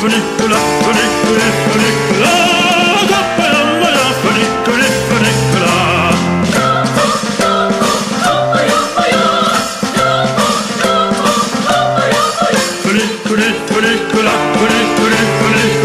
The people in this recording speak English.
Nicolas, Nicolas, Nicolas, Nicolas.